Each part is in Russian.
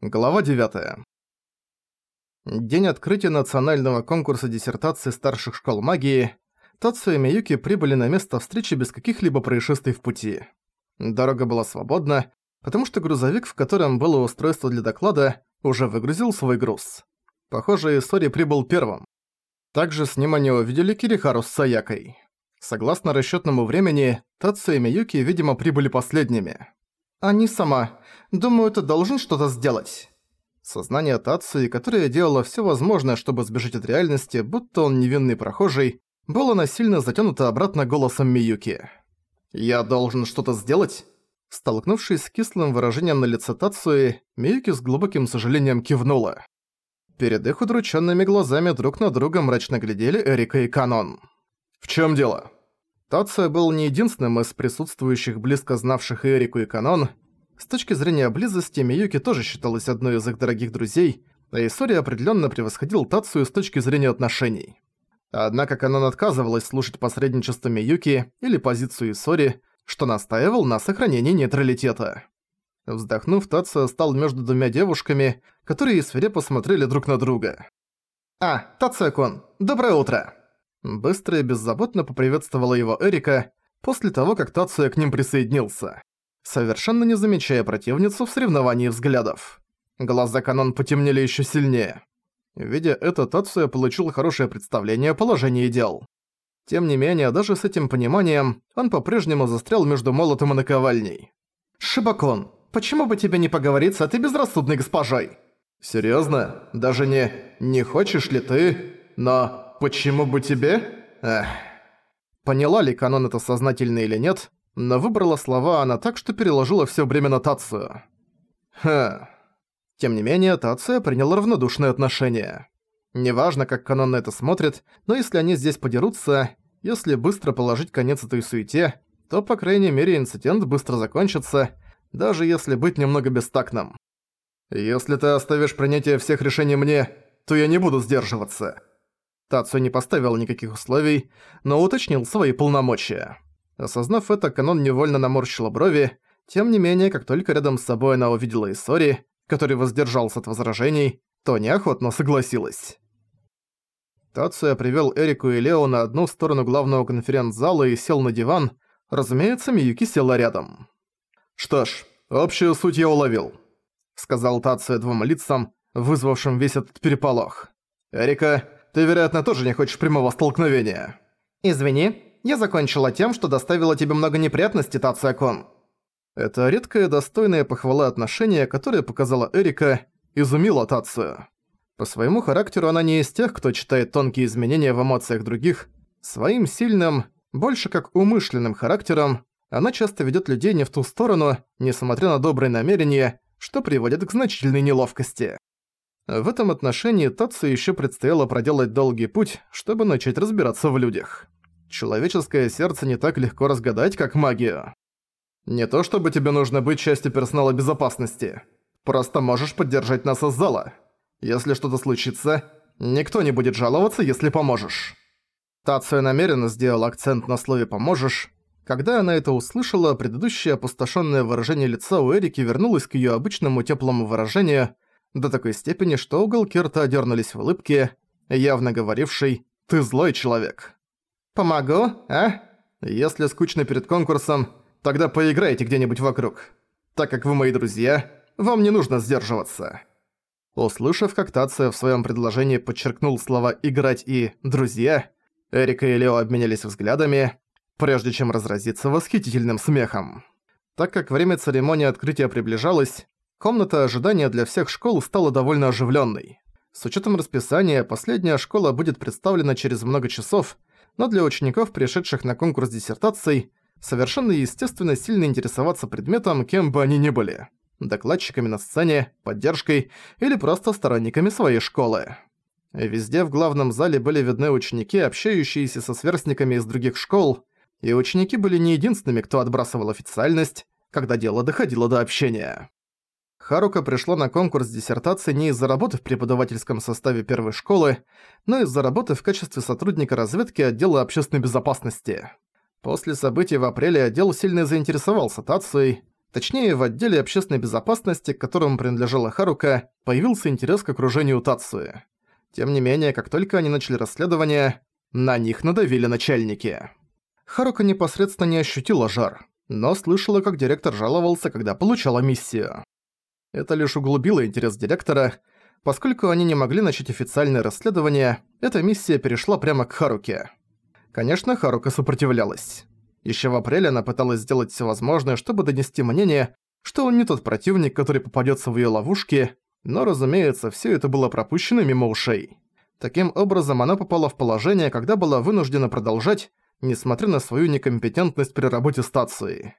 Глава 9. День открытия национального конкурса диссертации старших школ магии. Тацу и Миюки прибыли на место встречи без каких-либо происшествий в пути. Дорога была свободна, потому что грузовик, в котором было устройство для доклада, уже выгрузил свой груз. Похоже, Исори прибыл первым. Также с ним они увидели Кирихару с Саякой. Согласно расчетному времени, Тацу и Миюки, видимо, прибыли последними. «Они сама. Думаю, ты должен что-то сделать». Сознание Тацуи, которое делало все возможное, чтобы сбежать от реальности, будто он невинный прохожий, было насильно затянуто обратно голосом Миюки. «Я должен что-то сделать?» Столкнувшись с кислым выражением на лице Тацуи, Миюки с глубоким сожалением кивнула. Перед их удрученными глазами друг на друга мрачно глядели Эрика и Канон. «В чем дело?» Тация был не единственным из присутствующих, близко знавших Эрику и Канон. С точки зрения близости, Миюки тоже считалась одной из их дорогих друзей, а Исори определенно превосходил Тацию с точки зрения отношений. Однако Канон отказывалась слушать посредничество Миюки или позицию Исори, что настаивал на сохранении нейтралитета. Вздохнув, Тация стал между двумя девушками, которые свирепо смотрели друг на друга. «А, Тация-кун, доброе утро!» Быстро и беззаботно поприветствовала его Эрика после того, как Тацуя к ним присоединился, совершенно не замечая противницу в соревновании взглядов. Глаза Канон потемнели еще сильнее. Видя это, Тацуя получил хорошее представление о положении дел. Тем не менее, даже с этим пониманием, он по-прежнему застрял между молотом и наковальней. «Шибакон, почему бы тебе не поговорить с этой безрассудной госпожой?» «Серьёзно? Даже не «не хочешь ли ты?» Но почему бы тебе? Эх. Поняла ли Канон это сознательно или нет, но выбрала слова она так, что переложила всё время на Тацию. Ха. Тем не менее, Тация приняла равнодушное отношение. Неважно, как Канон на это смотрит, но если они здесь подерутся, если быстро положить конец этой суете, то, по крайней мере, инцидент быстро закончится, даже если быть немного бестактным. «Если ты оставишь принятие всех решений мне, то я не буду сдерживаться», Тацу не поставил никаких условий, но уточнил свои полномочия. Осознав это, Канон невольно наморщила брови, тем не менее, как только рядом с собой она увидела Исори, который воздержался от возражений, то неохотно согласилась. Тацуя привел Эрику и Лео на одну сторону главного конференц-зала и сел на диван, разумеется, Миюки села рядом. «Что ж, общую суть я уловил», — сказал Тацуя двум лицам, вызвавшим весь этот переполох. «Эрика, ты, вероятно, тоже не хочешь прямого столкновения. Извини, я закончила тем, что доставила тебе много неприятностей, Тацуя-кун. Это редкое достойное похвала отношение, которое показала Эрика, изумило Тацию. По своему характеру она не из тех, кто читает тонкие изменения в эмоциях других. Своим сильным, больше как умышленным характером, она часто ведет людей не в ту сторону, несмотря на добрые намерения, что приводит к значительной неловкости. В этом отношении Татсу еще предстояло проделать долгий путь, чтобы начать разбираться в людях. Человеческое сердце не так легко разгадать, как магию. Не то чтобы тебе нужно быть частью персонала безопасности. Просто можешь поддержать нас из зала. Если что-то случится, никто не будет жаловаться, если поможешь. Тацуя намеренно сделал акцент на слове «поможешь». Когда она это услышала, предыдущее опустошенное выражение лица у Эрики вернулось к ее обычному теплому выражению – до такой степени, что уголки рта дернулись в улыбке, явно говорившей «ты злой человек». «Помогу, а? Если скучно перед конкурсом, тогда поиграйте где-нибудь вокруг. Так как вы мои друзья, вам не нужно сдерживаться». Услышав, как Тация в своем предложении подчеркнул слова «играть» и «друзья», Эрика и Лео обменялись взглядами, прежде чем разразиться восхитительным смехом. Так как время церемонии открытия приближалось, Комната ожидания для всех школ стала довольно оживленной. С учетом расписания, последняя школа будет представлена через много часов, но для учеников, пришедших на конкурс диссертаций, совершенно естественно сильно интересоваться предметом, кем бы они ни были. Докладчиками на сцене, поддержкой или просто сторонниками своей школы. Везде в главном зале были видны ученики, общающиеся со сверстниками из других школ, и ученики были не единственными, кто отбрасывал официальность, когда дело доходило до общения. Харука пришла на конкурс диссертации не из-за работы в преподавательском составе первой школы, но из-за работы в качестве сотрудника разведки отдела общественной безопасности. После событий в апреле отдел сильно заинтересовался Тацией, Точнее, в отделе общественной безопасности, к которому принадлежала Харука, появился интерес к окружению Тацуи. Тем не менее, как только они начали расследование, на них надавили начальники. Харука непосредственно не ощутила жар, но слышала, как директор жаловался, когда получала миссию. Это лишь углубило интерес директора. Поскольку они не могли начать официальное расследование, эта миссия перешла прямо к Харуке. Конечно, Харука сопротивлялась. Еще в апреле она пыталась сделать все возможное, чтобы донести мнение, что он не тот противник, который попадется в ее ловушки, но, разумеется, все это было пропущено мимо ушей. Таким образом, она попала в положение, когда была вынуждена продолжать, несмотря на свою некомпетентность при работе стации.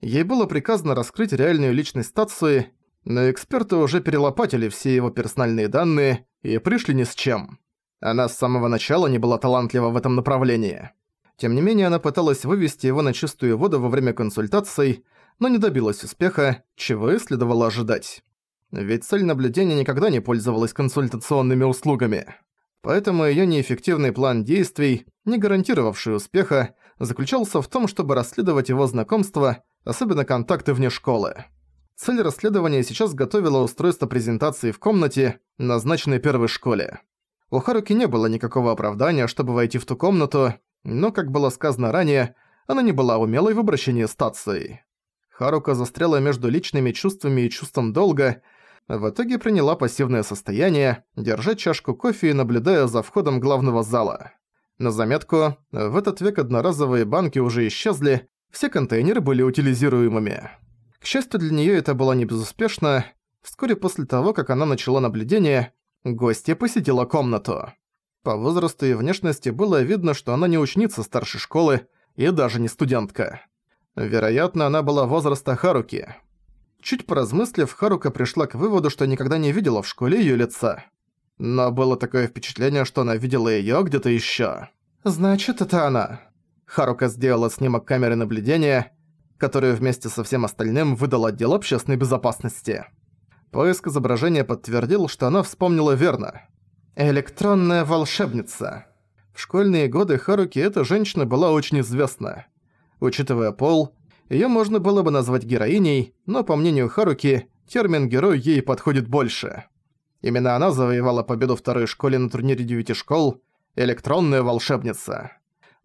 Ей было приказано раскрыть реальную личность стации, но эксперты уже перелопатили все его персональные данные и пришли ни с чем. Она с самого начала не была талантлива в этом направлении. Тем не менее, она пыталась вывести его на чистую воду во время консультаций, но не добилась успеха, чего и следовало ожидать. Ведь цель наблюдения никогда не пользовалась консультационными услугами. Поэтому её неэффективный план действий, не гарантировавший успеха, заключался в том, чтобы расследовать его знакомства, особенно контакты вне школы. Цель расследования сейчас готовила устройство презентации в комнате, назначенной первой школе. У Харуки не было никакого оправдания, чтобы войти в ту комнату, но, как было сказано ранее, она не была умелой в обращении с стацией. Харука застряла между личными чувствами и чувством долга, в итоге приняла пассивное состояние, держа чашку кофе и наблюдая за входом главного зала. На заметку, в этот век одноразовые банки уже исчезли, все контейнеры были утилизируемыми. К счастью для неё это было не безуспешно. Вскоре после того, как она начала наблюдение, гостья посетила комнату. По возрасту и внешности было видно, что она не ученица старшей школы и даже не студентка. Вероятно, она была возраста Харуки. Чуть поразмыслив, Харука пришла к выводу, что никогда не видела в школе её лица. Но было такое впечатление, что она видела её где-то ещё. «Значит, это она». Харука сделала снимок камеры наблюдения, которую вместе со всем остальным выдал отдел общественной безопасности. Поиск изображения подтвердил, что она вспомнила верно. Электронная волшебница. В школьные годы Харуки эта женщина была очень известна. Учитывая пол, её можно было бы назвать героиней, но по мнению Харуки, термин «герой» ей подходит больше. Именно она завоевала победу второй школе на турнире девяти школ «Электронная волшебница».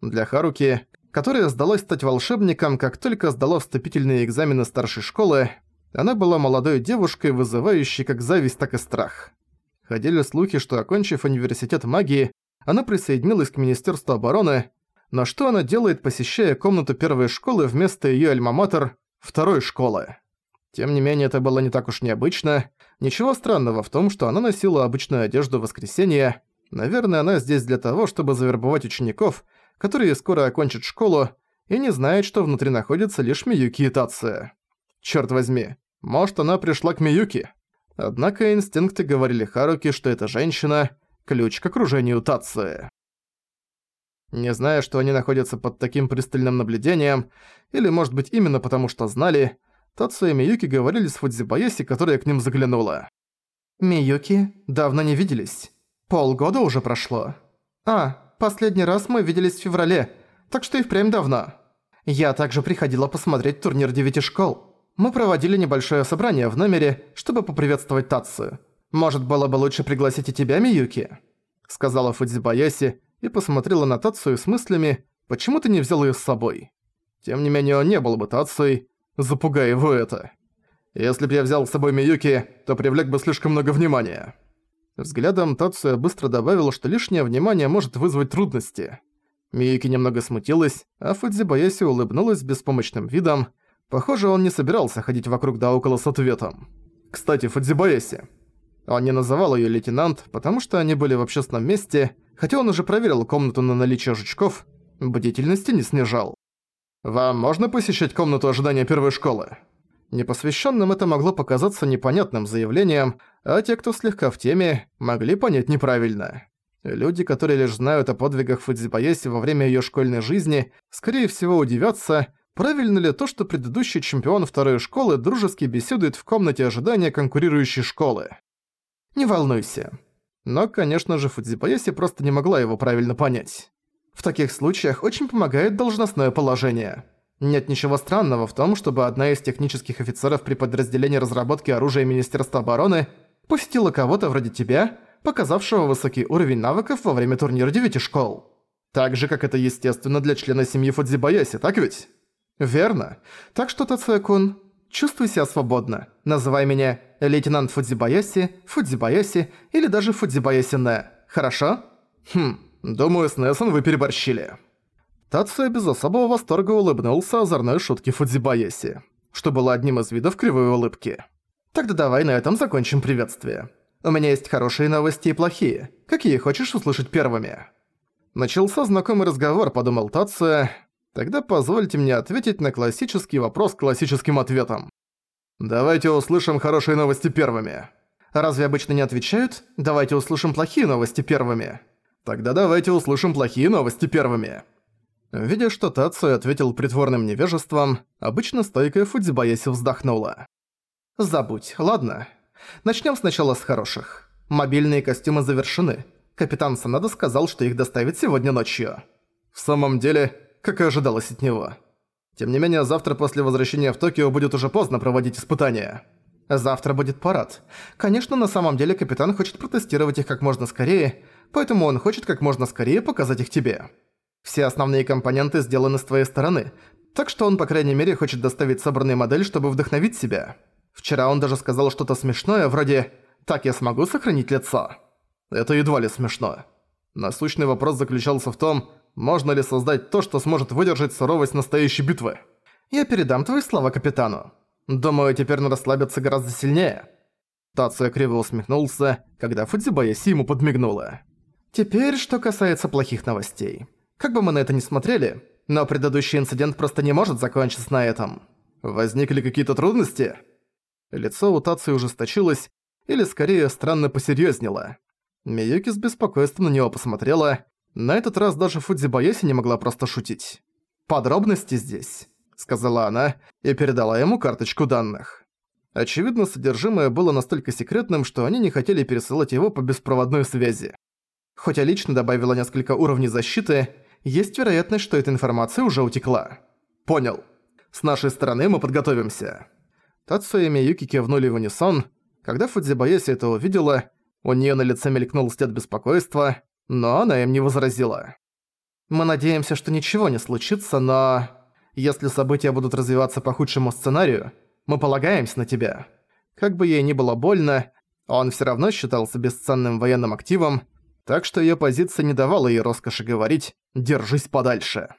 Для Харуки, которая сдалась стать волшебником, как только сдала вступительные экзамены старшей школы, она была молодой девушкой, вызывающей как зависть, так и страх. Ходили слухи, что, окончив университет магии, она присоединилась к Министерству обороны, но что она делает, посещая комнату первой школы вместо её альма-матер второй школы? Тем не менее, это было не так уж необычно. Ничего странного в том, что она носила обычную одежду в воскресенье. Наверное, она здесь для того, чтобы завербовать учеников, которые скоро окончат школу, и не знает, что внутри находится лишь Миюки и Тация. Чёрт возьми, может, она пришла к Миюки? Однако инстинкты говорили Харуки, что эта женщина – ключ к окружению Тации. Не зная, что они находятся под таким пристальным наблюдением, или, может быть, именно потому что знали, Тацу и Миюки говорили с Фудзибаеси, которая к ним заглянула. «Миюки, давно не виделись. Полгода уже прошло. А, последний раз мы виделись в феврале, так что и впрямь давно. Я также приходила посмотреть турнир девяти школ мы проводили небольшое собрание в номере, чтобы поприветствовать Татсу. Может, было бы лучше пригласить и тебя, Миюки?» Сказала Фудзибаяси и посмотрела на Тацию с мыслями, почему ты не взял её с собой. Тем не менее, он не был бы Тацией, запугай его это. Если бы я взял с собой Миюки, то привлек бы слишком много внимания. Взглядом Тация быстро добавил, что лишнее внимание может вызвать трудности. Миюки немного смутилась, а Фудзибаяси улыбнулась беспомощным видом, Похоже, он не собирался ходить вокруг да около с ответом. Кстати, Фудзибаеси. Он не называл её лейтенант, потому что они были в общественном месте, хотя он уже проверил комнату на наличие жучков, бдительности не снижал. «Вам можно посещать комнату ожидания первой школы?» Непосвященным это могло показаться непонятным заявлением, а те, кто слегка в теме, могли понять неправильно. Люди, которые лишь знают о подвигах Фудзибаеси во время её школьной жизни, скорее всего удивятся, Правильно ли то, что предыдущий чемпион второй школы дружески беседует в комнате ожидания конкурирующей школы? Не волнуйся. Но, конечно же, Фудзипаяси просто не могла его правильно понять. В таких случаях очень помогает должностное положение. Нет ничего странного в том, чтобы одна из технических офицеров при подразделении разработки оружия Министерства обороны посетила кого-то вроде тебя, показавшего высокий уровень навыков во время турнира девяти школ. Так же, как это естественно для члена семьи Фудзибаяси, так ведь? Верно. Так что, Тацуя-кун, чувствуй себя свободно. Называй меня лейтенант Фудзибаяси, Фудзибаяси или даже Фудзибаяси-не. Хорошо? Хм, думаю, с Нессон вы переборщили. Тацуя без особого восторга улыбнулся озорной шутке Фудзибаяси, что было одним из видов кривой улыбки. Тогда давай на этом закончим приветствие. У меня есть хорошие новости и плохие. Какие хочешь услышать первыми? Начался знакомый разговор, подумал Тацуя. Тогда позвольте мне ответить на классический вопрос классическим ответом. Давайте услышим хорошие новости первыми. Разве обычно не отвечают? Давайте услышим плохие новости первыми. Тогда давайте услышим плохие новости первыми. Видя, что Тацуя ответил притворным невежеством, обычно стойкая Фудзибаяси вздохнула. «Забудь, ладно? Начнем сначала с хороших. Мобильные костюмы завершены. Капитан Санада сказал, что их доставят сегодня ночью. В самом деле, как и ожидалось от него. Тем не менее, завтра после возвращения в Токио будет уже поздно проводить испытания. Завтра будет парад. Конечно, на самом деле капитан хочет протестировать их как можно скорее, поэтому он хочет как можно скорее показать их тебе. Все основные компоненты сделаны с твоей стороны, так что он, по крайней мере, хочет доставить собранную модель, чтобы вдохновить себя. Вчера он даже сказал что-то смешное, вроде «Так я смогу сохранить лицо». Это едва ли смешно. Насущный вопрос заключался в том, можно ли создать то, что сможет выдержать суровость настоящей битвы. Я передам твои слова капитану. Думаю, теперь он расслабится гораздо сильнее. Тацуя криво усмехнулся, когда Фудзибаяси ему подмигнула. Теперь, что касается плохих новостей. Как бы мы на это ни смотрели, но предыдущий инцидент просто не может закончиться на этом. Возникли какие-то трудности? Лицо у Таци ужесточилось, или скорее странно посерьёзнело. Миюки с беспокойством на него посмотрела. На этот раз даже Фудзибаяси не могла просто шутить. «Подробности здесь», — сказала она и передала ему карточку данных. Очевидно, содержимое было настолько секретным, что они не хотели пересылать его по беспроводной связи. Хоть я лично добавила несколько уровней защиты, есть вероятность, что эта информация уже утекла. Понял. С нашей стороны мы подготовимся. Тацуя и Миюки кивнули в унисон. Когда Фудзибаяси это увидела, у неё на лице мелькнул след беспокойства, но она им не возразила. «Мы надеемся, что ничего не случится, но... Если события будут развиваться по худшему сценарию, мы полагаемся на тебя». Как бы ей ни было больно, он всё равно считался бесценным военным активом, так что её позиция не давала ей роскоши говорить «держись подальше».